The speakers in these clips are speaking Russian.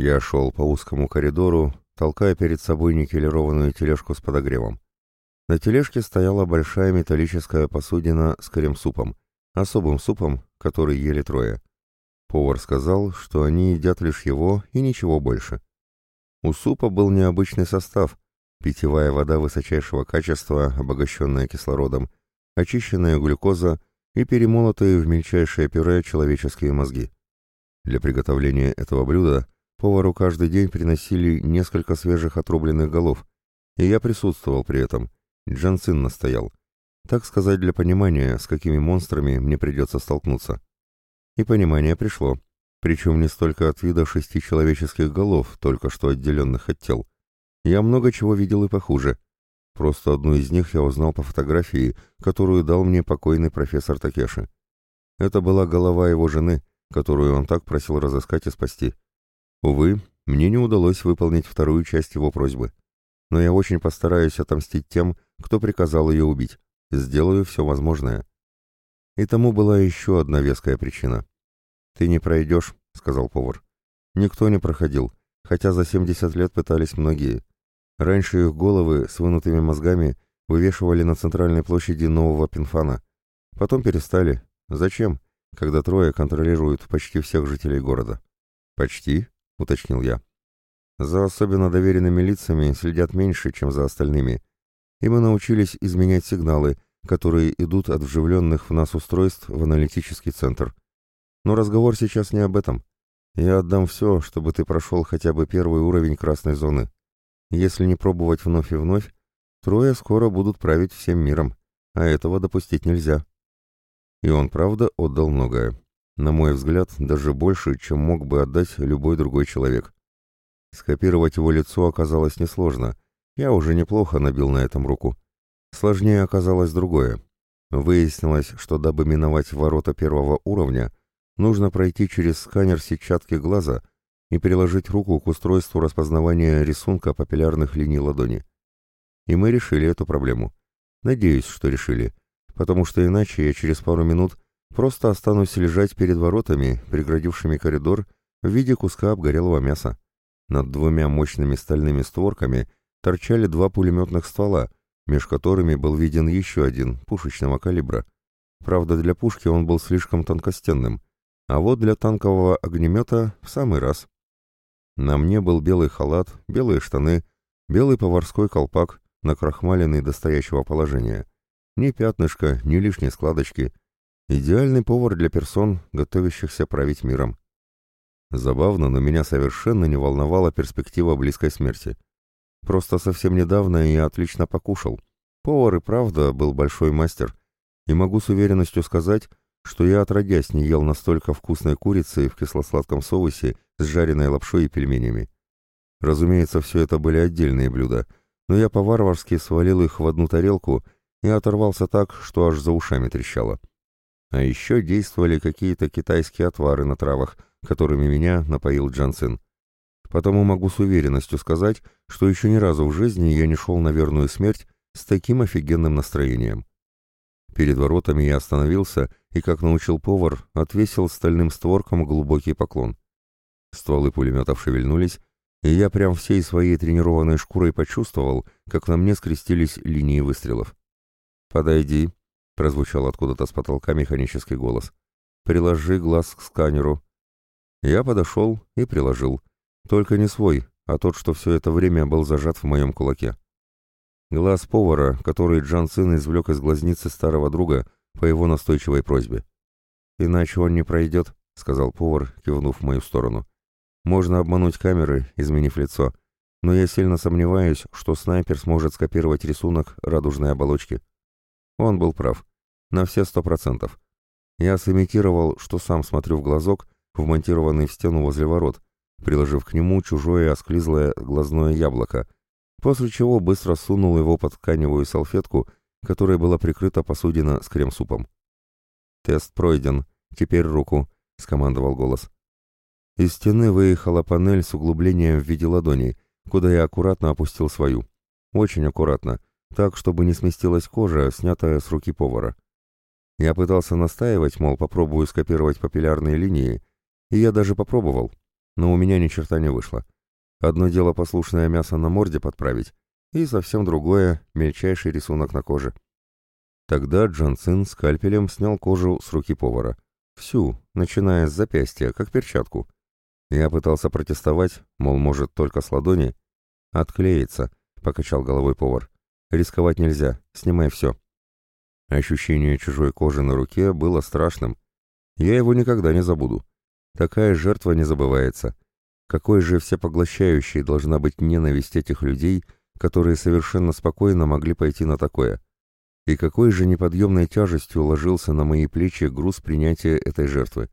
Я шел по узкому коридору, толкая перед собой никелированную тележку с подогревом. На тележке стояла большая металлическая посудина с крем-супом, особым супом, который ели трое. Повар сказал, что они едят лишь его и ничего больше. У супа был необычный состав, питьевая вода высочайшего качества, обогащенная кислородом, очищенная глюкоза и перемолотые в мельчайшее пюре человеческие мозги. Для приготовления этого блюда повару каждый день приносили несколько свежих отрубленных голов, и я присутствовал при этом. Джанцин настоял. Так сказать, для понимания, с какими монстрами мне придется столкнуться. И понимание пришло. Причем не столько от вида шести человеческих голов, только что отделенных от тел. Я много чего видел и похуже. Просто одну из них я узнал по фотографии, которую дал мне покойный профессор Такеши. Это была голова его жены, которую он так просил разыскать и спасти. Увы, мне не удалось выполнить вторую часть его просьбы. Но я очень постараюсь отомстить тем, кто приказал ее убить. Сделаю все возможное. И тому была еще одна веская причина. «Ты не пройдешь», — сказал повар. «Никто не проходил, хотя за 70 лет пытались многие. Раньше их головы с вынутыми мозгами вывешивали на центральной площади нового Пинфана. Потом перестали. Зачем, когда трое контролируют почти всех жителей города?» «Почти?» — уточнил я. «За особенно доверенными лицами следят меньше, чем за остальными, и мы научились изменять сигналы, которые идут от вживленных в нас устройств в аналитический центр. Но разговор сейчас не об этом. Я отдам все, чтобы ты прошел хотя бы первый уровень красной зоны. Если не пробовать вновь и вновь, трое скоро будут править всем миром, а этого допустить нельзя. И он, правда, отдал многое. На мой взгляд, даже больше, чем мог бы отдать любой другой человек. Скопировать его лицо оказалось несложно — я уже неплохо набил на этом руку. Сложнее оказалось другое. Выяснилось, что дабы миновать ворота первого уровня, нужно пройти через сканер сетчатки глаза и приложить руку к устройству распознавания рисунка папиллярных линий ладони. И мы решили эту проблему. Надеюсь, что решили, потому что иначе я через пару минут просто останусь лежать перед воротами, преградившими коридор в виде куска обгорелого мяса. Над двумя мощными стальными створками торчали два пулеметных ствола, меж которыми был виден еще один, пушечного калибра. Правда, для пушки он был слишком тонкостенным, а вот для танкового огнемета в самый раз. На мне был белый халат, белые штаны, белый поварской колпак, накрахмаленный до стоящего положения. Ни пятнышка, ни лишней складочки. Идеальный повар для персон, готовящихся править миром. Забавно, но меня совершенно не волновала перспектива близкой смерти. Просто совсем недавно я отлично покушал. Повар и правда был большой мастер. И могу с уверенностью сказать, что я отродясь не ел настолько вкусной курицы в кисло-сладком соусе с жареной лапшой и пельменями. Разумеется, все это были отдельные блюда, но я по-варварски свалил их в одну тарелку и оторвался так, что аж за ушами трещало. А еще действовали какие-то китайские отвары на травах, которыми меня напоил Джансен. Потому могу с уверенностью сказать, что еще ни разу в жизни я не шел на верную смерть с таким офигенным настроением. Перед воротами я остановился и, как научил повар, отвесил стальным створкам глубокий поклон. Стволы пулеметов шевельнулись, и я прям всей своей тренированной шкурой почувствовал, как на мне скрестились линии выстрелов. «Подойди», — прозвучал откуда-то с потолка механический голос. «Приложи глаз к сканеру». Я подошел и приложил. Только не свой, а тот, что все это время был зажат в моем кулаке. Глаз повара, который Джан Цин извлек из глазницы старого друга по его настойчивой просьбе. «Иначе он не пройдет», — сказал повар, кивнув в мою сторону. «Можно обмануть камеры, изменив лицо, но я сильно сомневаюсь, что снайпер сможет скопировать рисунок радужной оболочки». Он был прав. На все сто процентов. Я сымитировал, что сам смотрю в глазок, вмонтированный в стену возле ворот, приложив к нему чужое осклизлое глазное яблоко, после чего быстро сунул его под тканевую салфетку, которой была прикрыта посудина с крем-супом. «Тест пройден. Теперь руку», — скомандовал голос. Из стены выехала панель с углублением в виде ладони, куда я аккуратно опустил свою. Очень аккуратно, так, чтобы не сместилась кожа, снятая с руки повара. Я пытался настаивать, мол, попробую скопировать папиллярные линии, и я даже попробовал, но у меня ни черта не вышло. Одно дело послушное мясо на морде подправить, и совсем другое — мельчайший рисунок на коже. Тогда Джан Цин скальпелем снял кожу с руки повара. Всю, начиная с запястья, как перчатку. Я пытался протестовать, мол, может, только с ладони. «Отклеится», — покачал головой повар. «Рисковать нельзя, снимай все». Ощущение чужой кожи на руке было страшным. Я его никогда не забуду. Такая жертва не забывается. Какой же всепоглощающей должна быть ненависть этих людей, которые совершенно спокойно могли пойти на такое? И какой же неподъемной тяжестью ложился на мои плечи груз принятия этой жертвы?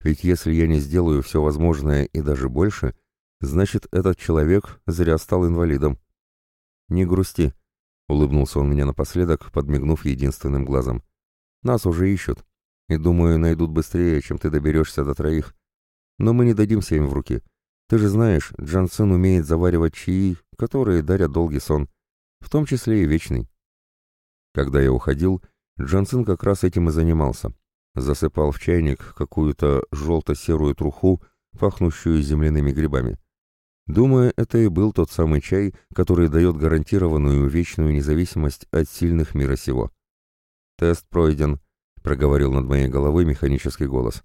Ведь если я не сделаю все возможное и даже больше, значит, этот человек зря стал инвалидом. «Не грусти», — улыбнулся он мне напоследок, подмигнув единственным глазом. «Нас уже ищут, и, думаю, найдут быстрее, чем ты доберешься до троих. Но мы не дадимся им в руки. Ты же знаешь, Джансен умеет заваривать чаи, которые дарят долгий сон, в том числе и вечный». Когда я уходил, Джансен как раз этим и занимался. Засыпал в чайник какую-то желто-серую труху, пахнущую земляными грибами. Думаю, это и был тот самый чай, который дает гарантированную вечную независимость от сильных мира сего. «Тест пройден», — проговорил над моей головой механический голос.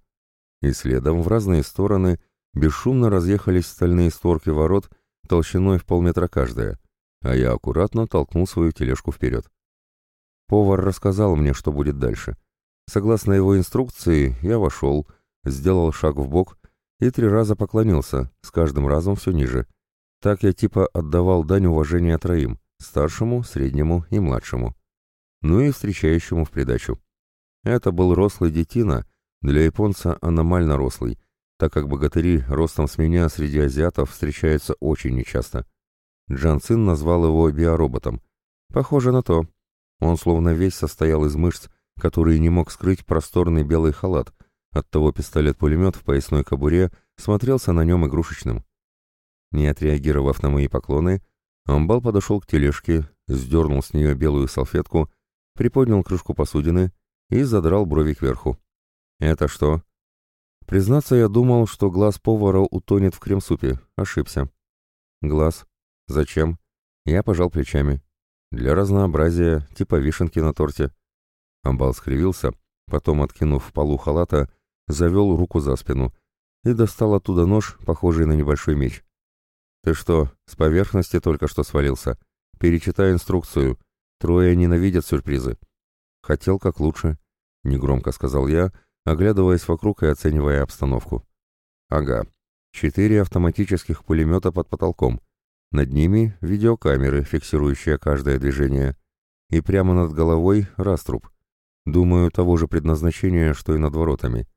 И следом в разные стороны бесшумно разъехались стальные створки ворот толщиной в полметра каждая, а я аккуратно толкнул свою тележку вперед. Повар рассказал мне, что будет дальше. Согласно его инструкции, я вошел, сделал шаг в бок и три раза поклонился, с каждым разом все ниже. Так я типа отдавал дань уважения троим, старшему, среднему и младшему. Ну и встречающему в придачу. Это был рослый детина, для японца аномально рослый, так как богатыри ростом с меня среди азиатов встречаются очень нечасто. Джан Цин назвал его биороботом. Похоже на то. Он словно весь состоял из мышц, которые не мог скрыть просторный белый халат, Оттого пистолет-пулемет в поясной кобуре смотрелся на нем игрушечным. Не отреагировав на мои поклоны, Амбал подошел к тележке, сдернул с нее белую салфетку, приподнял крышку посудины и задрал брови кверху. «Это что?» Признаться, я думал, что глаз повара утонет в крем-супе. Ошибся. «Глаз? Зачем?» Я пожал плечами. «Для разнообразия, типа вишенки на торте». Амбал скривился, потом, откинув полу халата, завел руку за спину и достал оттуда нож, похожий на небольшой меч. «Ты что, с поверхности только что свалился? Перечитай инструкцию. Трое ненавидят сюрпризы». «Хотел как лучше», — негромко сказал я, оглядываясь вокруг и оценивая обстановку. «Ага. Четыре автоматических пулемета под потолком. Над ними видеокамеры, фиксирующие каждое движение. И прямо над головой раструб. Думаю, того же предназначения, что и над воротами.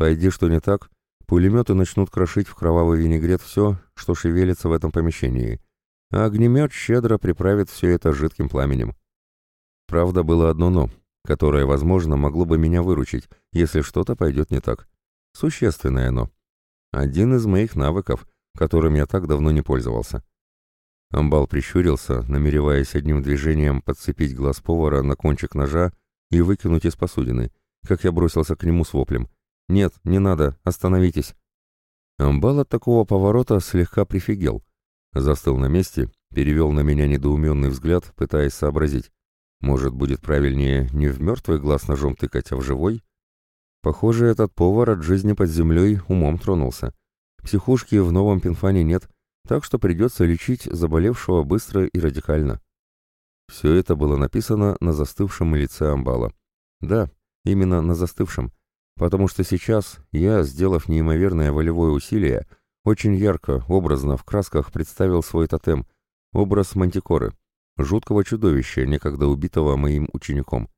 Пойди что не так, пулеметы начнут крошить в кровавый винегрет все, что шевелится в этом помещении, а огнемет щедро приправит все это жидким пламенем. Правда, было одно «но», которое, возможно, могло бы меня выручить, если что-то пойдет не так. Существенное «но». Один из моих навыков, которым я так давно не пользовался. Амбал прищурился, намереваясь одним движением подцепить глаз повара на кончик ножа и выкинуть из посудины, как я бросился к нему с воплем — «Нет, не надо, остановитесь». Амбал от такого поворота слегка прифигел. Застыл на месте, перевел на меня недоуменный взгляд, пытаясь сообразить. Может, будет правильнее не в мертвый глаз ножом тыкать, а в живой? Похоже, этот повар от жизни под землей умом тронулся. Психушки в новом пинфане нет, так что придется лечить заболевшего быстро и радикально. Все это было написано на застывшем лице Амбала. Да, именно на застывшем потому что сейчас я, сделав неимоверное волевое усилие, очень ярко, образно, в красках представил свой тотем, образ мантикоры, жуткого чудовища, некогда убитого моим учеником.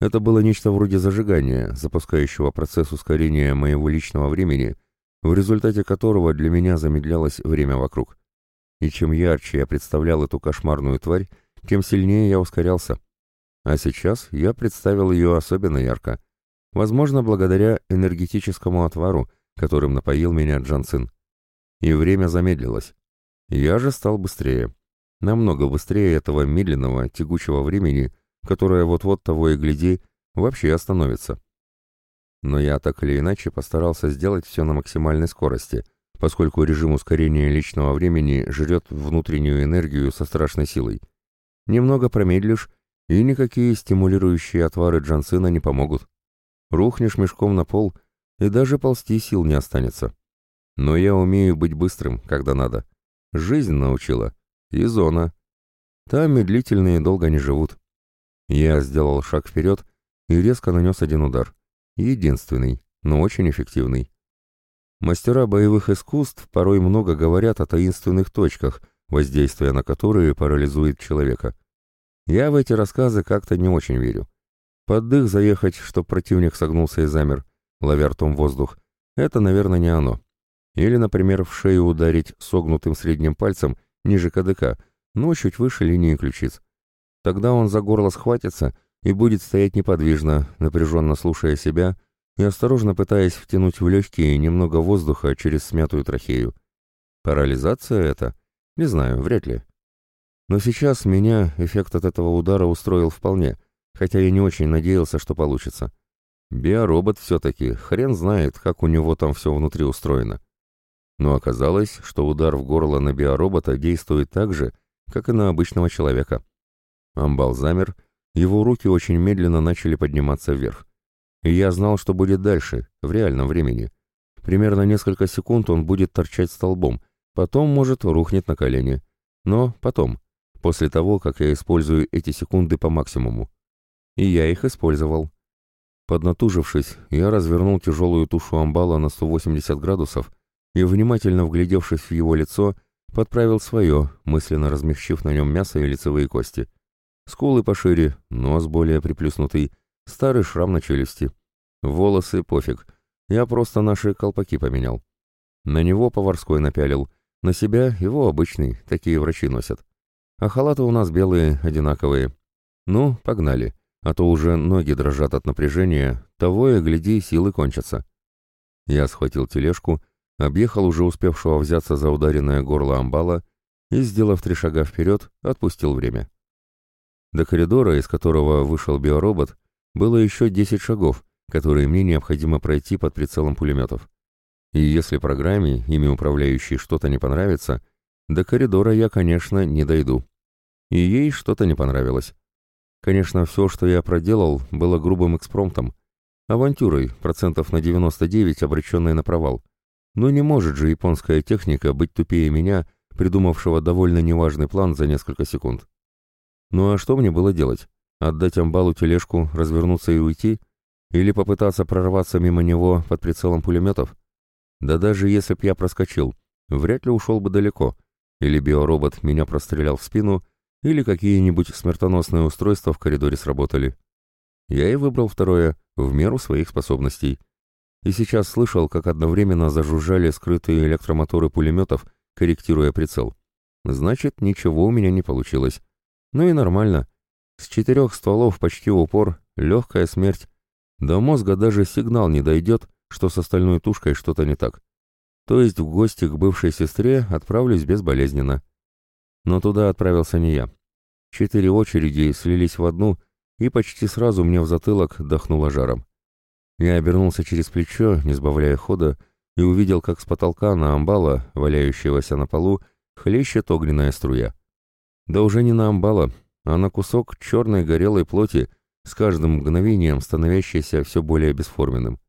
Это было нечто вроде зажигания, запускающего процесс ускорения моего личного времени, в результате которого для меня замедлялось время вокруг. И чем ярче я представлял эту кошмарную тварь, тем сильнее я ускорялся. А сейчас я представил ее особенно ярко — Возможно, благодаря энергетическому отвару, которым напоил меня Джансин. И время замедлилось. Я же стал быстрее. Намного быстрее этого медленного, тягучего времени, которое вот-вот того и гляди, вообще остановится. Но я так или иначе постарался сделать все на максимальной скорости, поскольку режим ускорения личного времени жрет внутреннюю энергию со страшной силой. Немного промедлишь, и никакие стимулирующие отвары Джансына не помогут. Рухнешь мешком на пол, и даже ползти сил не останется. Но я умею быть быстрым, когда надо. Жизнь научила. И зона. Там медлительные долго не живут. Я сделал шаг вперед и резко нанес один удар. Единственный, но очень эффективный. Мастера боевых искусств порой много говорят о таинственных точках, воздействие на которые парализует человека. Я в эти рассказы как-то не очень верю. Под дых заехать, чтоб противник согнулся и замер, ловя ртом воздух, это, наверное, не оно. Или, например, в шею ударить согнутым средним пальцем ниже кадыка, но чуть выше линии ключиц. Тогда он за горло схватится и будет стоять неподвижно, напряженно слушая себя и осторожно пытаясь втянуть в легкие немного воздуха через смятую трахею. Парализация это? Не знаю, вряд ли. Но сейчас меня эффект от этого удара устроил вполне, хотя я не очень надеялся, что получится. Биоробот все-таки, хрен знает, как у него там все внутри устроено. Но оказалось, что удар в горло на биоробота действует так же, как и на обычного человека. Амбал замер, его руки очень медленно начали подниматься вверх. И я знал, что будет дальше, в реальном времени. Примерно несколько секунд он будет торчать столбом, потом, может, рухнет на колени. Но потом, после того, как я использую эти секунды по максимуму. И я их использовал. Поднатужившись, я развернул тяжелую тушу амбала на 180 градусов и, внимательно вглядевшись в его лицо, подправил свое, мысленно размягчив на нем мясо и лицевые кости. Скулы пошире, нос более приплюснутый, старый шрам на челюсти. Волосы пофиг, я просто наши колпаки поменял. На него поварской напялил, на себя его обычный, такие врачи носят. А халаты у нас белые, одинаковые. Ну, погнали, а то уже ноги дрожат от напряжения, того и гляди, силы кончатся. Я схватил тележку объехал уже успевшего взяться за ударенное горло амбала и, сделав три шага вперед, отпустил время. До коридора, из которого вышел биоробот, было еще десять шагов, которые мне необходимо пройти под прицелом пулеметов. И если программе, ими управляющей, что-то не понравится, до коридора я, конечно, не дойду. И ей что-то не понравилось. Конечно, все, что я проделал, было грубым экспромтом, авантюрой, процентов на 99 обреченной на провал. Но не может же японская техника быть тупее меня, придумавшего довольно неважный план за несколько секунд. Ну а что мне было делать? Отдать амбалу тележку, развернуться и уйти? Или попытаться прорваться мимо него под прицелом пулеметов? Да даже если б я проскочил, вряд ли ушел бы далеко. Или биоробот меня прострелял в спину, или какие-нибудь смертоносные устройства в коридоре сработали. Я и выбрал второе, в меру своих способностей и сейчас слышал, как одновременно зажужжали скрытые электромоторы пулеметов, корректируя прицел. Значит, ничего у меня не получилось. Ну и нормально. С четырех стволов почти в упор, легкая смерть. До мозга даже сигнал не дойдет, что с остальной тушкой что-то не так. То есть в гости к бывшей сестре отправлюсь безболезненно. Но туда отправился не я. Четыре очереди слились в одну, и почти сразу мне в затылок дохнуло жаром. Я обернулся через плечо, не сбавляя хода, и увидел, как с потолка на амбала, валяющегося на полу, хлещет огненная струя. Да уже не на амбала, а на кусок черной горелой плоти, с каждым мгновением становящейся все более бесформенным.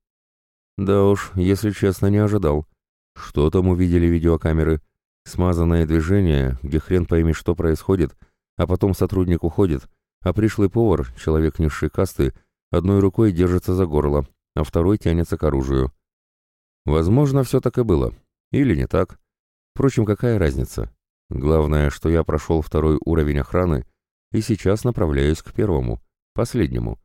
Да уж, если честно, не ожидал. Что там увидели видеокамеры? Смазанное движение, где хрен пойми, что происходит, а потом сотрудник уходит, а пришлый повар, человек низшей касты, одной рукой держится за горло, а второй тянется к оружию. Возможно, все так и было. Или не так. Впрочем, какая разница? Главное, что я прошел второй уровень охраны и сейчас направляюсь к первому, последнему,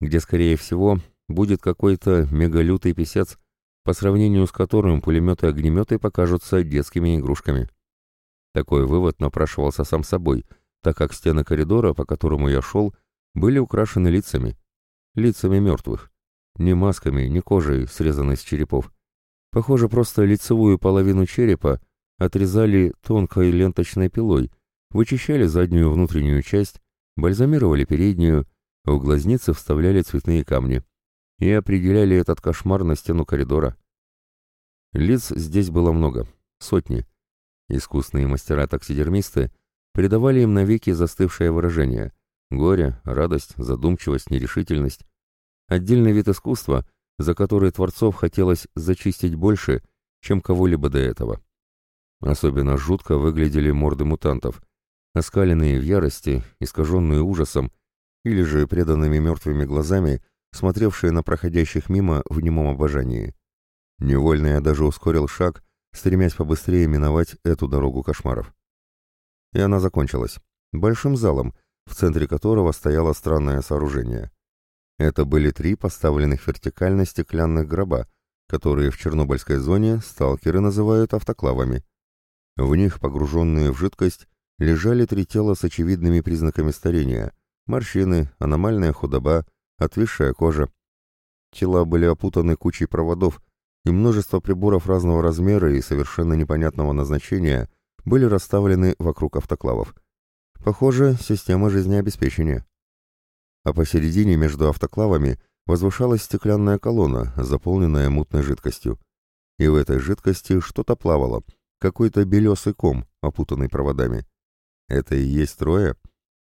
где, скорее всего, будет какой-то мегалютый писец, по сравнению с которым пулеметы-огнеметы покажутся детскими игрушками. Такой вывод напрашивался сам собой, так как стены коридора, по которому я шел, были украшены лицами. Лицами мертвых. Ни масками, ни кожей, срезанной с черепов. Похоже, просто лицевую половину черепа отрезали тонкой ленточной пилой, вычищали заднюю внутреннюю часть, бальзамировали переднюю, в глазницы вставляли цветные камни и определяли этот кошмар на стену коридора. Лиц здесь было много, сотни. Искусные мастера-таксидермисты придавали им навеки застывшее выражение — горе, радость, задумчивость, нерешительность. Отдельный вид искусства, за который творцов хотелось зачистить больше, чем кого-либо до этого. Особенно жутко выглядели морды мутантов, оскаленные в ярости, искаженные ужасом, или же преданными мертвыми глазами, смотревшие на проходящих мимо в немом обожании. Невольно я даже ускорил шаг, стремясь побыстрее миновать эту дорогу кошмаров. И она закончилась. Большим залом, в центре которого стояло странное сооружение. Это были три поставленных вертикально стеклянных гроба, которые в Чернобыльской зоне сталкеры называют автоклавами. В них, погруженные в жидкость, лежали три тела с очевидными признаками старения – морщины, аномальная худоба, отвисшая кожа. Тела были опутаны кучей проводов, и множество приборов разного размера и совершенно непонятного назначения были расставлены вокруг автоклавов. Похоже, система жизнеобеспечения. А посередине между автоклавами возвышалась стеклянная колонна, заполненная мутной жидкостью. И в этой жидкости что-то плавало, какой-то белесый ком, опутанный проводами. Это и есть трое?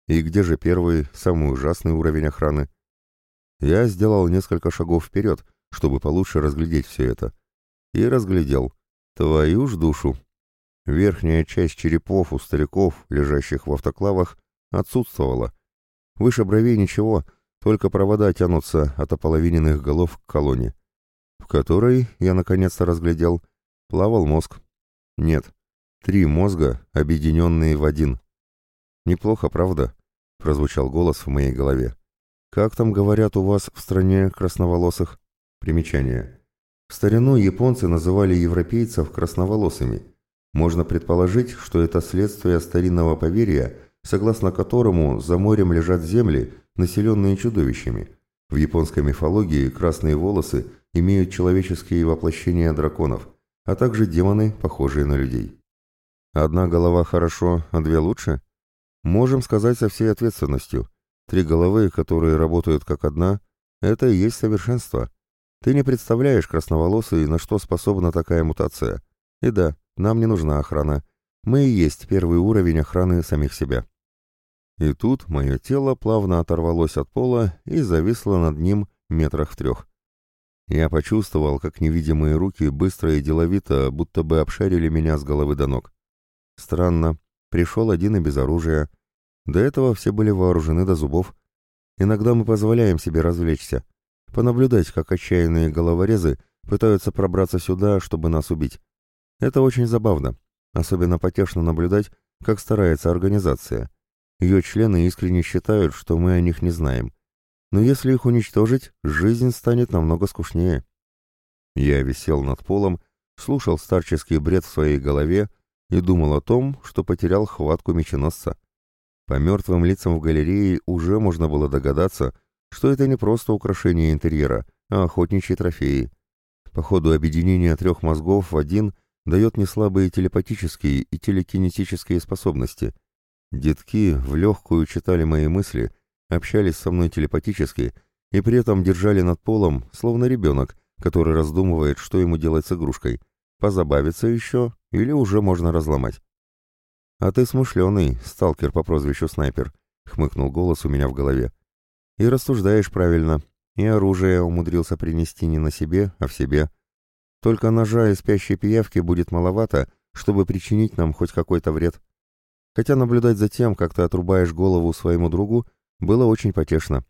И где же первый, самый ужасный уровень охраны? Я сделал несколько шагов вперед, чтобы получше разглядеть все это. И разглядел. Твою ж душу. Верхняя часть черепов у стариков, лежащих в автоклавах, отсутствовала. Выше бровей ничего, только провода тянутся от ополовиненных голов к колонне, в которой, я наконец-то разглядел, плавал мозг. Нет, три мозга, объединенные в один. Неплохо, правда? Прозвучал голос в моей голове. Как там говорят у вас в стране красноволосых? Примечание. В старину японцы называли европейцев красноволосыми. Можно предположить, что это следствие старинного поверья, согласно которому за морем лежат земли, населенные чудовищами. В японской мифологии красные волосы имеют человеческие воплощения драконов, а также демоны, похожие на людей. Одна голова хорошо, а две лучше? Можем сказать со всей ответственностью. Три головы, которые работают как одна, это и есть совершенство. Ты не представляешь, красноволосый, на что способна такая мутация. И да, нам не нужна охрана. Мы и есть первый уровень охраны самих себя. И тут мое тело плавно оторвалось от пола и зависло над ним метрах в трех. Я почувствовал, как невидимые руки быстро и деловито, будто бы обшарили меня с головы до ног. Странно. Пришел один и без оружия. До этого все были вооружены до зубов. Иногда мы позволяем себе развлечься. Понаблюдать, как отчаянные головорезы пытаются пробраться сюда, чтобы нас убить. Это очень забавно. Особенно потешно наблюдать, как старается организация. Ее члены искренне считают, что мы о них не знаем. Но если их уничтожить, жизнь станет намного скучнее. Я висел над полом, слушал старческий бред в своей голове и думал о том, что потерял хватку меченосца. По мертвым лицам в галерее уже можно было догадаться, что это не просто украшение интерьера, а охотничьи трофеи. По ходу объединения трех мозгов в один дает неслабые телепатические и телекинетические способности. Детки в легкую читали мои мысли, общались со мной телепатически и при этом держали над полом, словно ребенок, который раздумывает, что ему делать с игрушкой, позабавиться еще или уже можно разломать. «А ты смышленый, сталкер по прозвищу Снайпер», — хмыкнул голос у меня в голове. «И рассуждаешь правильно, и оружие умудрился принести не на себе, а в себе. Только ножа и спящей пиявки будет маловато, чтобы причинить нам хоть какой-то вред. Хотя наблюдать за тем, как ты отрубаешь голову своему другу, было очень потешно.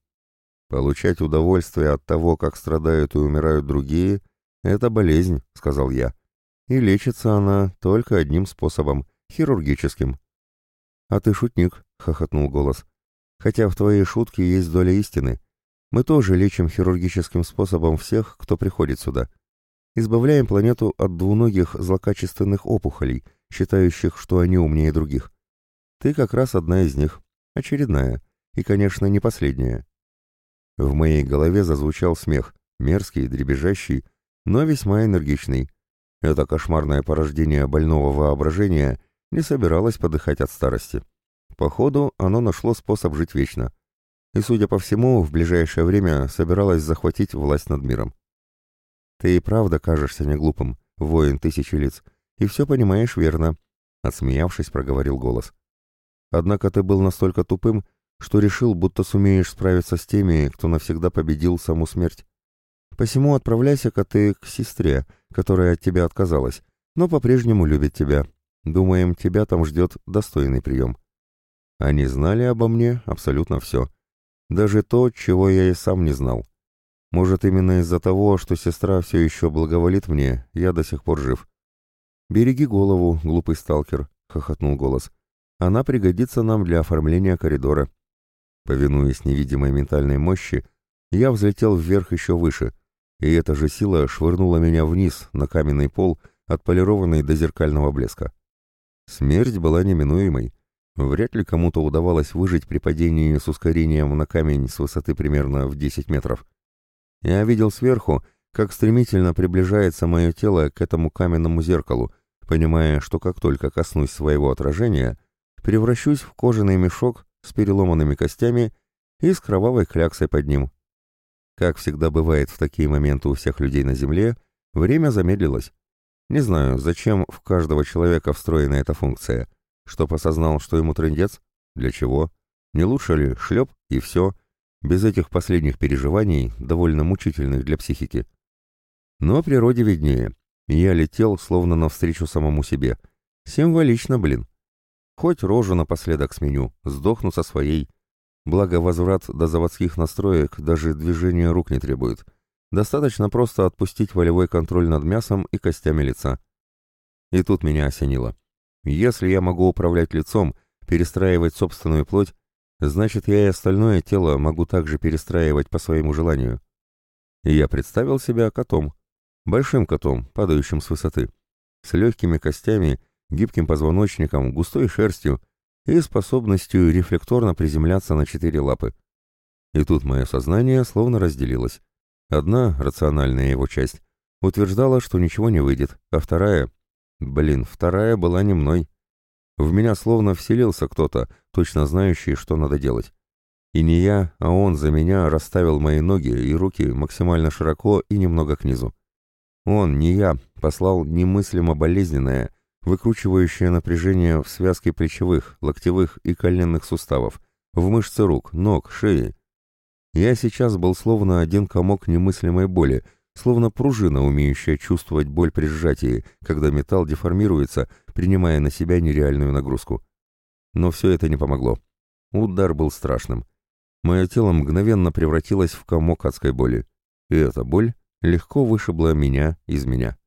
Получать удовольствие от того, как страдают и умирают другие, — это болезнь», — сказал я. «И лечится она только одним способом — хирургическим. «А ты шутник», — хохотнул голос. «Хотя в твоей шутке есть доля истины. Мы тоже лечим хирургическим способом всех, кто приходит сюда. Избавляем планету от двуногих злокачественных опухолей, считающих, что они умнее других. Ты как раз одна из них, очередная, и, конечно, не последняя». В моей голове зазвучал смех, мерзкий, дребезжащий, но весьма энергичный. Это кошмарное порождение больного воображения не собиралась подыхать от старости. Походу, оно нашло способ жить вечно. И, судя по всему, в ближайшее время собиралась захватить власть над миром. «Ты и правда кажешься неглупым», воин тысячи лиц, и все понимаешь верно», — отсмеявшись, проговорил голос. «Однако ты был настолько тупым, что решил, будто сумеешь справиться с теми, кто навсегда победил саму смерть. Посему отправляйся-ка ты к сестре, которая от тебя отказалась, но по-прежнему любит тебя. Думаем, тебя там ждет достойный прием». Они знали обо мне абсолютно все. Даже то, чего я и сам не знал. Может, именно из-за того, что сестра все еще благоволит мне, я до сих пор жив. «Береги голову, глупый сталкер», — хохотнул голос. «Она пригодится нам для оформления коридора». Повинуясь невидимой ментальной мощи, я взлетел вверх еще выше, и эта же сила швырнула меня вниз, на каменный пол, отполированный до зеркального блеска. Смерть была неминуемой. Вряд ли кому-то удавалось выжить при падении с ускорением на камень с высоты примерно в 10 метров. Я видел сверху, как стремительно приближается мое тело к этому каменному зеркалу, понимая, что как только коснусь своего отражения, превращусь в кожаный мешок с переломанными костями и с кровавой кляксой под ним. Как всегда бывает в такие моменты у всех людей на Земле, время замедлилось. Не знаю, зачем в каждого человека встроена эта функция. Чтоб осознал, что ему трындец? Для чего? Не лучше ли шлеп и все, без этих последних переживаний, довольно мучительных для психики. Но природе виднее. Я летел, словно навстречу самому себе. Символично, блин. Хоть рожу напоследок сменю, сдохну со своей. Благо возврат до заводских настроек даже движения рук не требует. Достаточно просто отпустить волевой контроль над мясом и костями лица. И тут меня осенило. Если я могу управлять лицом, перестраивать собственную плоть, значит я и остальное тело могу также перестраивать по своему желанию. И я представил себя котом. Большим котом, падающим с высоты. С легкими костями, гибким позвоночником, густой шерстью и способностью рефлекторно приземляться на четыре лапы. И тут мое сознание словно разделилось. Одна, рациональная его часть, утверждала, что ничего не выйдет, а вторая... Блин, вторая была не мной. В меня словно вселился кто-то, точно знающий, что надо делать. И не я, а он за меня расставил мои ноги и руки максимально широко и немного к низу. Он, не я, послал немыслимо болезненное, выкручивающее напряжение в связке плечевых, локтевых и коленных суставов, в мышцы рук, ног, шеи. Я сейчас был словно один комок немыслимой боли, словно пружина, умеющая чувствовать боль при сжатии, когда металл деформируется, принимая на себя нереальную нагрузку. Но все это не помогло. Удар был страшным. Мое тело мгновенно превратилось в комок адской боли. И эта боль легко вышибла меня из меня.